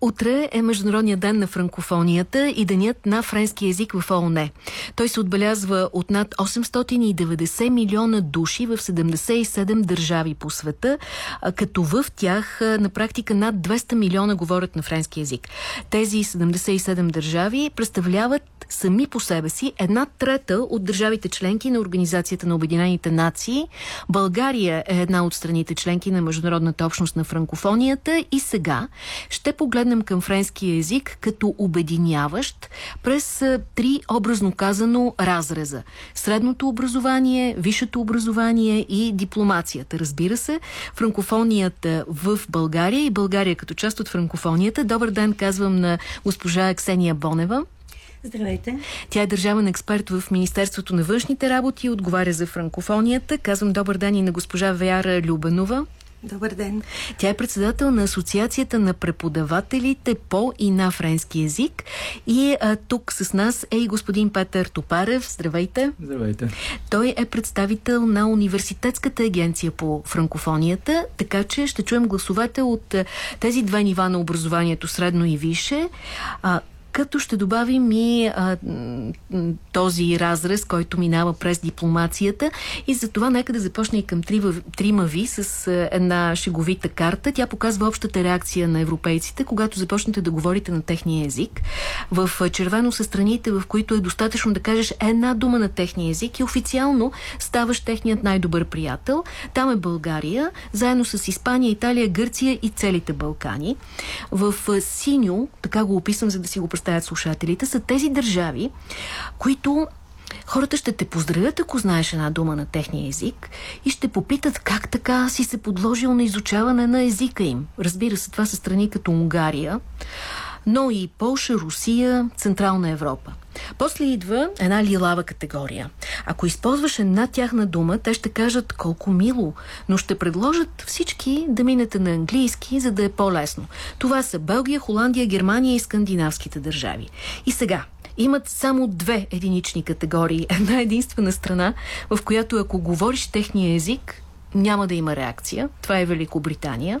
Утре е Международният ден на франкофонията и денят на френски язик в ООН. Той се отбелязва от над 890 милиона души в 77 държави по света, като в тях на практика над 200 милиона говорят на френски язик. Тези 77 държави представляват сами по себе си една трета от държавите членки на Организацията на Обединените нации. България е една от страните членки на Международната общност на франкофонията и сега ще погледнем към френския език като обединяващ през три образно казано разреза. Средното образование, висшето образование и дипломацията. Разбира се, франкофонията в България и България като част от франкофонията. Добър ден, казвам на госпожа Ксения Бонева. Здравейте. Тя е държавен експерт в Министерството на външните работи и отговаря за франкофонията. Казвам добър ден и на госпожа Вяра Любенова. Добър ден. Тя е председател на Асоциацията на преподавателите по и на френски язик. И а, тук с нас е и господин Петър Топарев. Здравейте. Здравейте. Той е представител на Университетската агенция по франкофонията, така че ще чуем гласовете от тези две нива на образованието, средно и висше. А, като ще добавим и а, този разрез, който минава през дипломацията. И за това нека да започне и към трима, ви с една шеговита карта. Тя показва общата реакция на европейците, когато започнете да говорите на техния език. В червено са страните, в които е достатъчно да кажеш една дума на техния език и официално ставаш техният най-добър приятел. Там е България, заедно с Испания, Италия, Гърция и целите Балкани. В синьо, така го описвам, за да си го представят слушателите, са тези държави, които Хората ще те поздравят, ако знаеш една дума на техния език и ще попитат как така си се подложил на изучаване на езика им. Разбира се, това са страни като Унгария, но и Полша, Русия, Централна Европа. После идва една лилава категория. Ако използваш една тяхна дума, те ще кажат колко мило, но ще предложат всички да минете на английски, за да е по-лесно. Това са Белгия, Холандия, Германия и скандинавските държави. И сега, имат само две единични категории. Една единствена страна, в която ако говориш техния език, няма да има реакция. Това е Великобритания.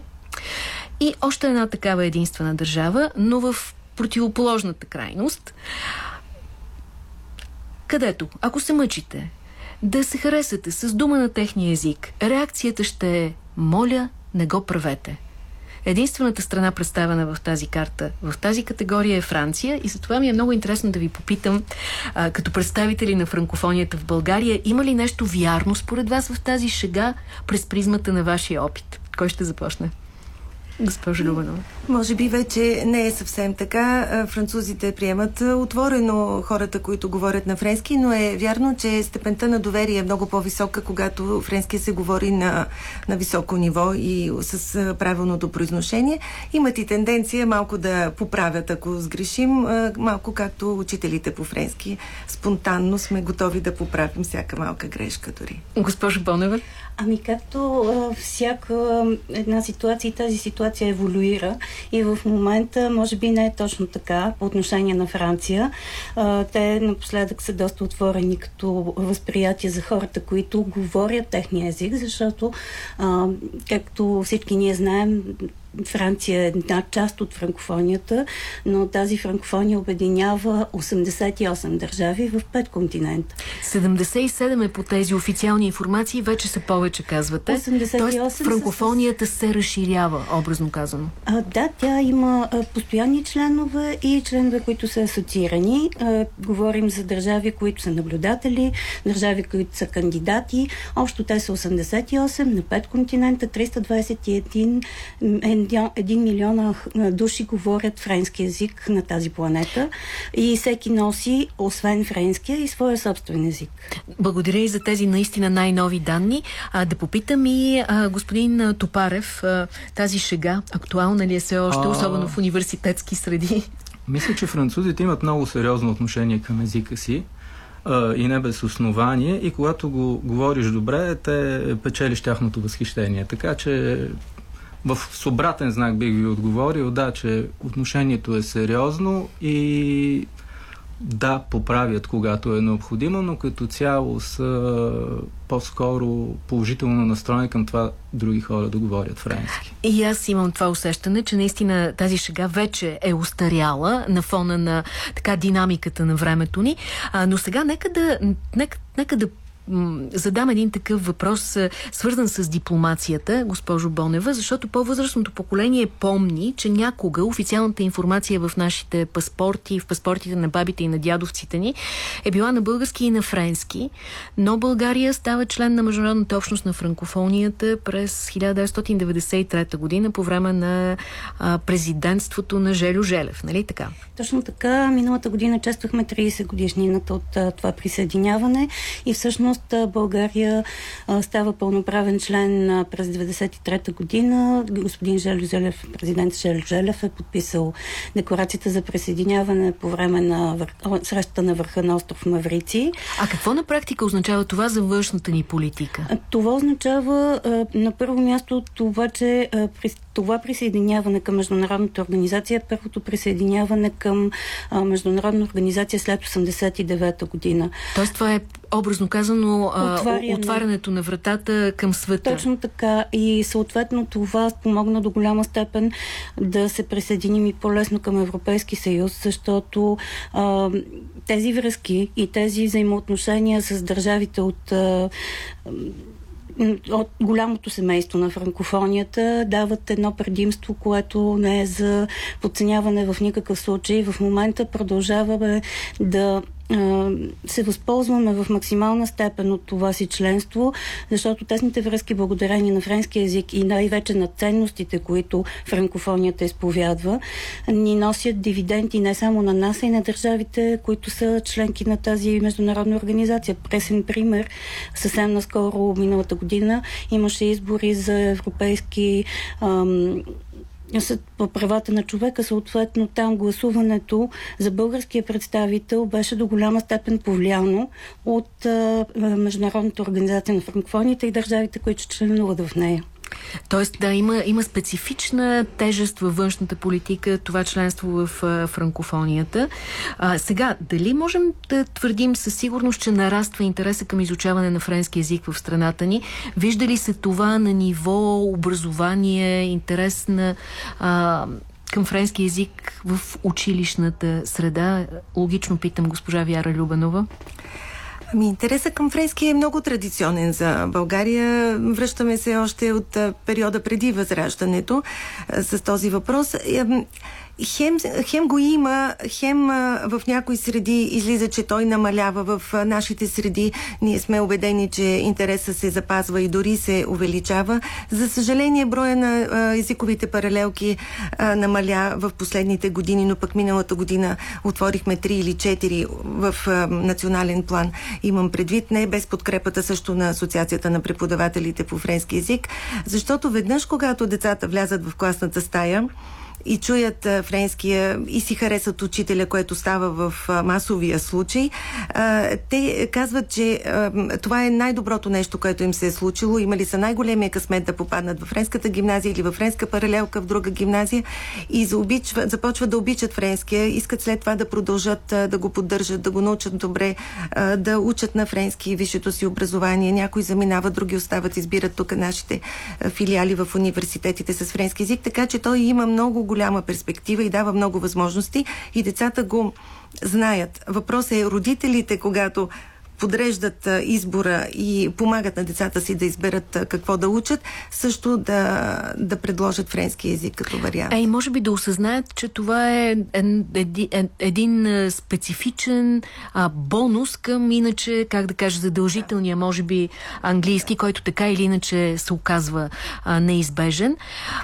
И още една такава единствена държава, но в противоположната крайност, където, ако се мъчите да се харесате с дума на техния език, реакцията ще е «Моля, не го правете». Единствената страна представена в тази карта, в тази категория е Франция и затова ми е много интересно да ви попитам, а, като представители на франкофонията в България, има ли нещо вярно според вас в тази шега през призмата на вашия опит? Кой ще започне? Госпожо Любанова. Може би вече не е съвсем така. Французите приемат отворено хората, които говорят на френски, но е вярно, че степента на доверие е много по-висока, когато френски се говори на, на високо ниво и с правилното произношение. Имат и тенденция малко да поправят, ако сгрешим, малко както учителите по френски. Спонтанно сме готови да поправим всяка малка грешка дори. Госпожо Бонева? Ами както всяка една ситуация и тази ситуация еволюира и в момента може би не е точно така по отношение на Франция. Те напоследък са доста отворени като възприятие за хората, които говорят техния език, защото както всички ние знаем, Франция е една част от франкофонията, но тази франкофония обединява 88 държави в 5 континента. 77 е по тези официални информации, вече са повече, казвате. 88 Тоест франкофонията с... се разширява, образно казано. А, да, тя има а, постоянни членове и членове, които са асоциирани. А, говорим за държави, които са наблюдатели, държави, които са кандидати. Общо те са 88 на 5 континента, 321 е 1 милиона души говорят френски язик на тази планета и всеки носи, освен френския, и своя собствен език. Благодаря и за тези наистина най-нови данни. А, да попитам и а, господин Топарев, а, тази шега актуална ли е все още, а... особено в университетски среди? Мисля, че французите имат много сериозно отношение към езика си и не без основание и когато го говориш добре, те печелиш тяхното възхищение. Така че в обратен знак бих ви отговорил, да, че отношението е сериозно и да, поправят когато е необходимо, но като цяло са по-скоро положително настроени към това други хора да говорят френски. И аз имам това усещане, че наистина тази шега вече е устаряла на фона на така динамиката на времето ни. А, но сега нека да, нека, нека да задам един такъв въпрос, свързан с дипломацията, госпожо Бонева, защото по-възрастното поколение помни, че някога официалната информация в нашите паспорти, в паспортите на бабите и на дядовците ни, е била на български и на френски, но България става член на Международната общност на франкофонията през 1993 година по време на президентството на Желю Желев, нали така? Точно така. Миналата година чествахме 30 годишнината от това присъединяване и всъщност всъщност България става пълноправен член през 1993 година. Господин Желю Желев, президент Желю Желев е подписал декларацията за присъединяване по време на вър... срещата на върха на остров Маврици. А какво на практика означава това за външната ни политика? Това означава на първо място това, че това присъединяване към Международната организация е първото присъединяване към Международна организация след 89-та година. Тоест това е образно казано Отваряне. отварянето на вратата към света. Точно така и съответно това спомогна до голяма степен да се присъединим и по-лесно към Европейски съюз, защото а, тези връзки и тези взаимоотношения с държавите от а, от голямото семейство на франкофонията дават едно предимство, което не е за подценяване в никакъв случай. В момента продължаваме да се възползваме в максимална степен от това си членство, защото тесните връзки благодарение на френски язик и най-вече на ценностите, които франкофонията изповядва, ни носят дивиденти не само на нас, а и на държавите, които са членки на тази международна организация. Пресен пример, съвсем наскоро миналата година имаше избори за европейски ам, съд по правата на човека, съответно там гласуването за българския представител беше до голяма степен повлияно от а, Международната организация на франкофоните и държавите, които членуват в нея. Тоест, да, има, има специфична тежест във външната политика, това членство в а, франкофонията. А, сега, дали можем да твърдим със сигурност, че нараства интереса към изучаване на френски язик в страната ни? Вижда ли се това на ниво образование, интерес на... А, към френски язик в училищната среда? Логично питам госпожа Вяра Любанова. Ами, интересът към френски е много традиционен за България. Връщаме се още от периода преди възраждането с този въпрос хем, хем го има, хем в някои среди излиза, че той намалява. В нашите среди ние сме убедени, че интереса се запазва и дори се увеличава. За съжаление, броя на езиковите паралелки намаля в последните години, но пък миналата година отворихме 3 или 4 в национален план. Имам предвид не без подкрепата също на Асоциацията на преподавателите по френски язик, защото веднъж, когато децата влязат в класната стая, и чуят а, френския и си харесат учителя, което става в а, масовия случай, а, те казват, че а, това е най-доброто нещо, което им се е случило. Имали са най-големия късмет да попаднат в френската гимназия или в френска паралелка в друга гимназия и заобичва, започват да обичат френския, искат след това да продължат а, да го поддържат, да го научат добре, а, да учат на френски висшето си образование. Някои заминават, други остават, избират тук нашите филиали в университетите с френски язик, така че той има много голяма перспектива и дава много възможности и децата го знаят. Въпросът е родителите, когато подреждат избора и помагат на децата си да изберат какво да учат, също да, да предложат френски язик като вариант. А и може би да осъзнаят, че това е един, един специфичен а, бонус към иначе, как да кажа, задължителния, може би английски, който така или иначе се оказва а, неизбежен.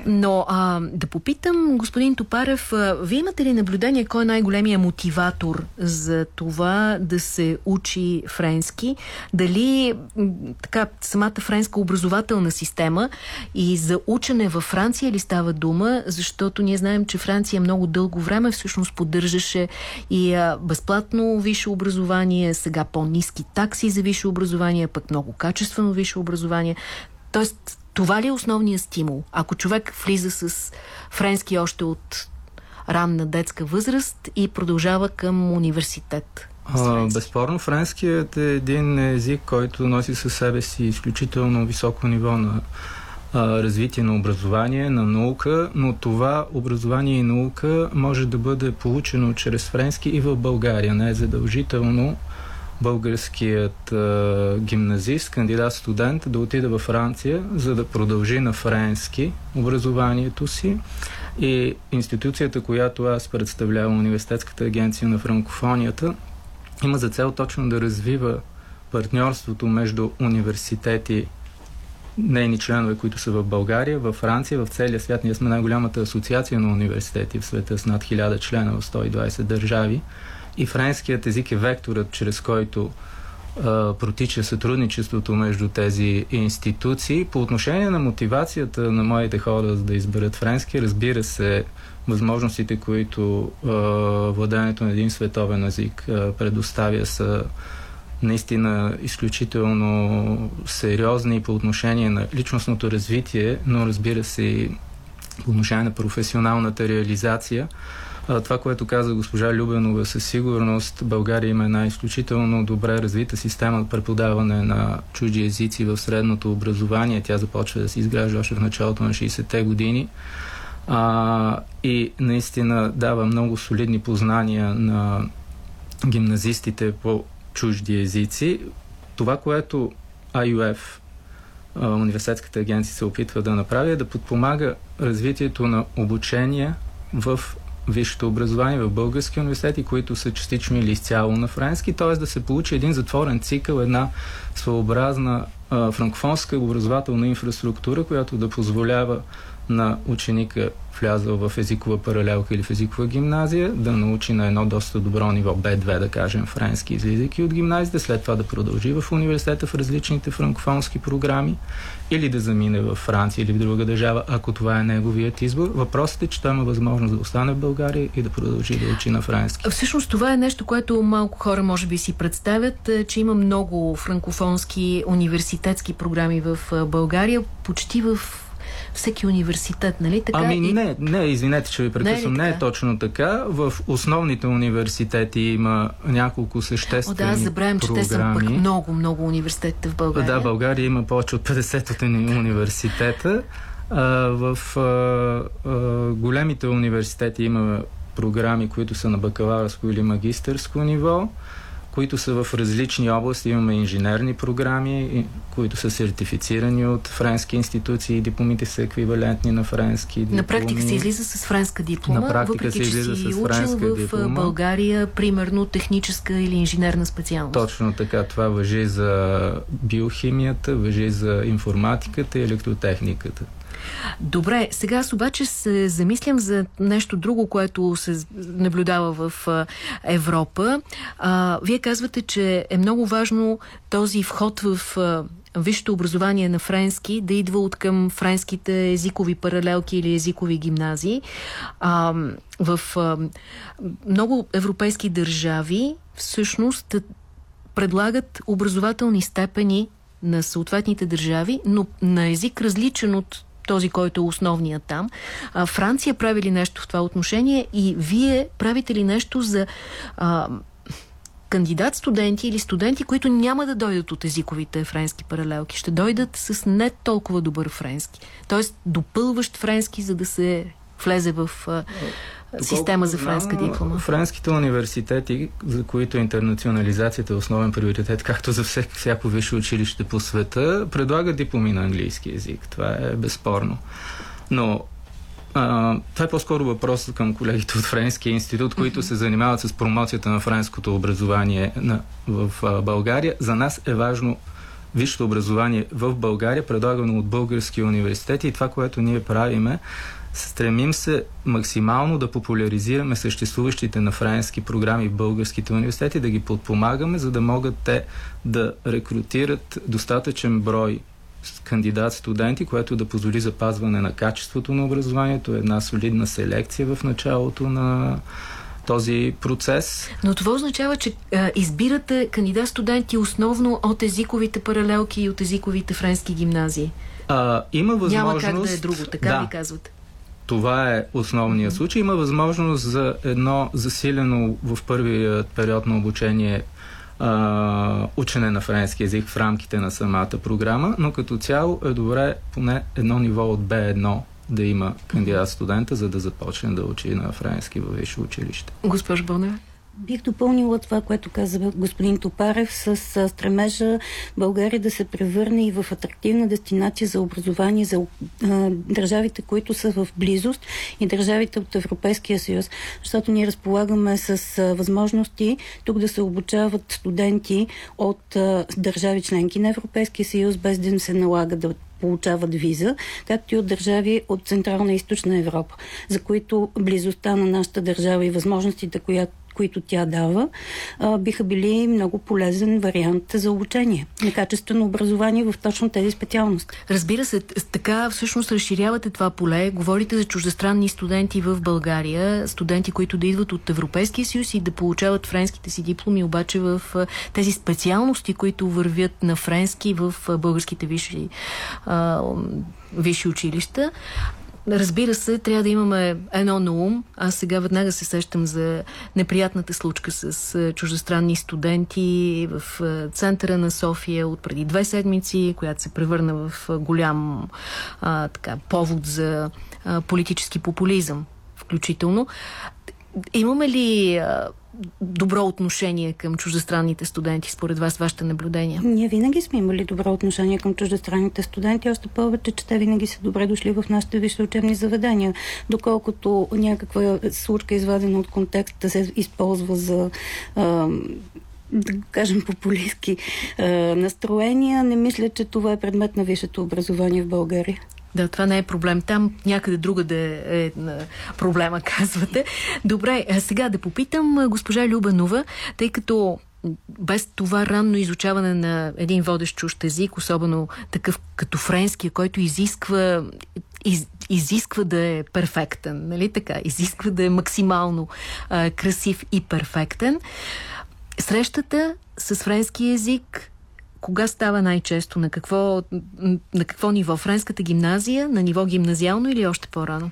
Но а, да попитам, господин Топарев, а, вие имате ли наблюдение кой е най-големия мотиватор за това да се учи френски френски, дали така самата френска образователна система и за учене във Франция ли става дума, защото ние знаем, че Франция много дълго време всъщност поддържаше и а, безплатно висше образование, сега по-низки такси за висше образование, пък много качествено висше образование. Тоест, това ли е основният стимул? Ако човек влиза с френски още от ранна детска възраст и продължава към университет? А, безспорно, френският е един език, който носи със себе си изключително високо ниво на а, развитие на образование, на наука, но това образование и наука може да бъде получено чрез френски и в България. Не е задължително българският а, гимназист, кандидат-студент да отиде във Франция, за да продължи на френски образованието си. И институцията, която аз представлявам, Университетската агенция на франкофонията, има за цел точно да развива партньорството между университети, нейни членове, които са в България, в Франция, в целия свят. Ние сме най-голямата асоциация на университети в света с над 1000 члена в 120 държави. И френският език е векторът, чрез който протича сътрудничеството между тези институции. По отношение на мотивацията на моите хора да изберат френски, разбира се, възможностите, които а, владеенето на един световен език а, предоставя са наистина изключително сериозни по отношение на личностното развитие, но разбира се и по отношение на професионалната реализация. Това, което каза госпожа Любенова, със сигурност България има една изключително добре развита система преподаване на чужди езици в средното образование. Тя започва да се изгражда още в началото на 60-те години. А, и наистина дава много солидни познания на гимназистите по чужди езици. Това, което IUF, Университетската агенция, се опитва да направи е да подпомага развитието на обучение в висшето образование в български университети, които са частично или изцяло на френски, т.е. да се получи един затворен цикъл, една своеобразна а, франкофонска образователна инфраструктура, която да позволява на ученика влязъл в езикова паралелка или в езикова гимназия, да научи на едно доста добро ниво B2, да кажем, френски, излизайки от гимназията, след това да продължи в университета в различните франкофонски програми или да замине в Франция или в друга държава, ако това е неговият избор. Въпросът е, че той има възможност да остане в България и да продължи да учи на френски. Всъщност това е нещо, което малко хора може би си представят, е, че има много франкофонски университетски програми в е, България, почти в всеки университет, нали така? Ами и... не, не, извинете, че ви прекъсвам. Не, е не е точно така. В основните университети има няколко съществени О, да, забравям, че те са пък много, много университетите в България. Да, България има повече от 50 университета. А, в а, а, големите университети има програми, които са на бакалавърско или магистърско ниво които са в различни области. Имаме инженерни програми, които са сертифицирани от френски институции. Дипломите са еквивалентни на френски дипломи. На практика се излиза с френска диплома, на практика въпреки се излиза че с френска учил в диплома. България, примерно, техническа или инженерна специалност. Точно така. Това въжи за биохимията, въжи за информатиката и електротехниката. Добре, сега аз обаче се замислям за нещо друго, което се наблюдава в Европа. А, вие казвате, че е много важно този вход в висшето образование на френски да идва от към френските езикови паралелки или езикови гимназии. А, в а, много европейски държави всъщност предлагат образователни степени на съответните държави, но на език различен от този, който е основният там. А, Франция прави ли нещо в това отношение и вие правите ли нещо за а, кандидат-студенти или студенти, които няма да дойдат от езиковите френски паралелки, ще дойдат с не толкова добър френски. Тоест допълващ френски, за да се влезе в а, система за френска диплома. Френските университети, за които интернационализацията е основен приоритет, както за всяко висше училище по света, предлагат дипломи на английски язик. Това е безспорно. Но а, това е по-скоро въпрос към колегите от Френския институт, които се занимават с промоцията на френското образование на, в а, България. За нас е важно висшето образование в България, предлагано от български университети и това, което ние правиме, Стремим се максимално да популяризираме съществуващите на френски програми в българските университети, да ги подпомагаме, за да могат те да рекрутират достатъчен брой кандидат-студенти, което да позволи запазване на качеството на образованието, една солидна селекция в началото на този процес. Но това означава, че а, избирате кандидат-студенти основно от езиковите паралелки и от езиковите френски гимназии. А, има възможност... Няма как да е друго, така да. ви казвате? Това е основният случай. Има възможност за едно засилено в първия период на обучение а, учене на френски язик в рамките на самата програма, но като цяло е добре поне едно ниво от B1 да има кандидат студента, за да започне да учи на френски във висше училище. Госпожо Бонева? Бих допълнила това, което каза господин Топарев с стремежа България да се превърне и в атрактивна дестинация за образование за държавите, които са в близост и държавите от Европейския съюз, защото ние разполагаме с възможности тук да се обучават студенти от държави членки на Европейския съюз, без да им се налага да получават виза, както и от държави от Централна и Източна Европа, за които близостта на нашата държава и възможностите, която които тя дава, а, биха били много полезен вариант за обучение на качествено образование в точно тези специалности. Разбира се, така всъщност разширявате това поле. Говорите за чуждестранни студенти в България, студенти, които да идват от Европейския съюз и да получават френските си дипломи, обаче в тези специалности, които вървят на френски в българските висши, висши училища. Разбира се, трябва да имаме едно на ум. Аз сега веднага се сещам за неприятната случка с чуждестранни студенти в центъра на София от преди две седмици, която се превърна в голям а, така, повод за а, политически популизъм включително. Имаме ли добро отношение към чуждестранните студенти, според вас, вашите наблюдения? Ние винаги сме имали добро отношение към чуждестранните студенти, още повече, че те винаги са добре дошли в нашите висши учебни заведения. Доколкото някаква случка, извадена от контекста, се използва за да кажем, популистски настроения, не мисля, че това е предмет на висшето образование в България. Да, това не е проблем. Там някъде друга да е проблема, казвате. Добре, сега да попитам госпожа Любанова, тъй като без това ранно изучаване на един водещ чужд език, особено такъв като френския, който изисква из, изисква да е перфектен, нали така? Изисква да е максимално а, красив и перфектен. Срещата с френски език кога става най-често? На какво, на какво ниво? Френската гимназия? На ниво гимназиално или още по-рано?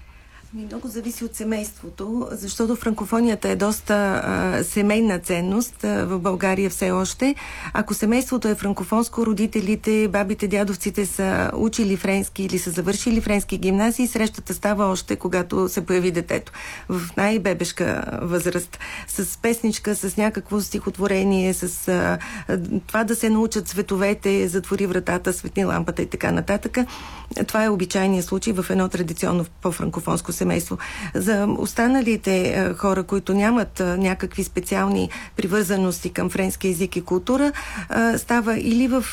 Много зависи от семейството, защото франкофонията е доста а, семейна ценност а, в България все още. Ако семейството е франкофонско, родителите, бабите, дядовците са учили френски или са завършили френски гимназии, срещата става още когато се появи детето. В най-бебешка възраст. С песничка, с някакво стихотворение, с а, това да се научат цветовете, затвори вратата, светни лампата и така нататък. Това е обичайният случай в едно традиционно по-франкофонско семейство. За останалите е, хора, които нямат е, някакви специални привързаности към френски език и култура, е, става или в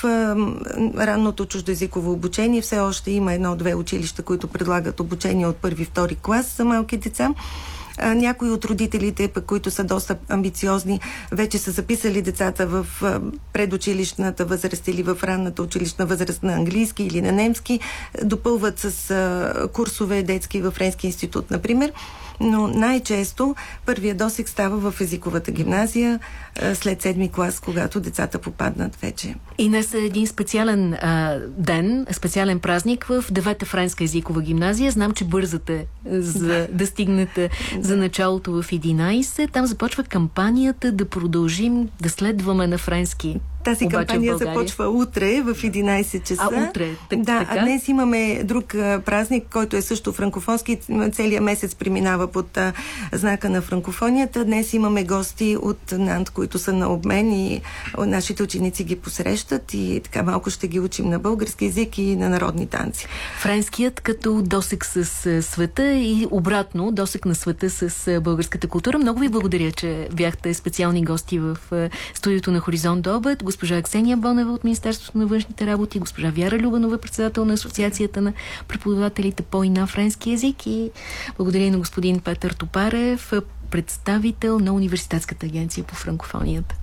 ранното чуждоязиково обучение, все още има едно-две училища, които предлагат обучение от първи-втори клас за малки деца, някои от родителите, пък, които са доста амбициозни, вече са записали децата в предучилищната възраст или в ранната училищна възраст на английски или на немски, допълват с курсове детски в Френски институт, например но най-често първия досек става в езиковата гимназия след седми клас, когато децата попаднат вече. И днес е един специален а, ден, специален празник в девета френска езикова гимназия. Знам, че бързате за да, да стигнете за началото в 11. Там започва кампанията да продължим да следваме на френски тази Обаче кампания започва утре в 11 часа. А, утре? Так, да, така? а днес имаме друг а, празник, който е също франкофонски. Целият месец преминава под а, знака на франкофонията. Днес имаме гости от Нант, които са на обмен и нашите ученици ги посрещат и така малко ще ги учим на български язик и на народни танци. Френският като досек с света и обратно досек на света с българската култура. Много ви благодаря, че бяхте специални гости в студиото на Хоризонт обед госпожа Ксения Бонева от Министерството на външните работи, госпожа Вяра Любанова, председател на Асоциацията на преподавателите по и на френски язик и благодаря и на господин Петър Топарев, представител на Университетската агенция по франкофонията.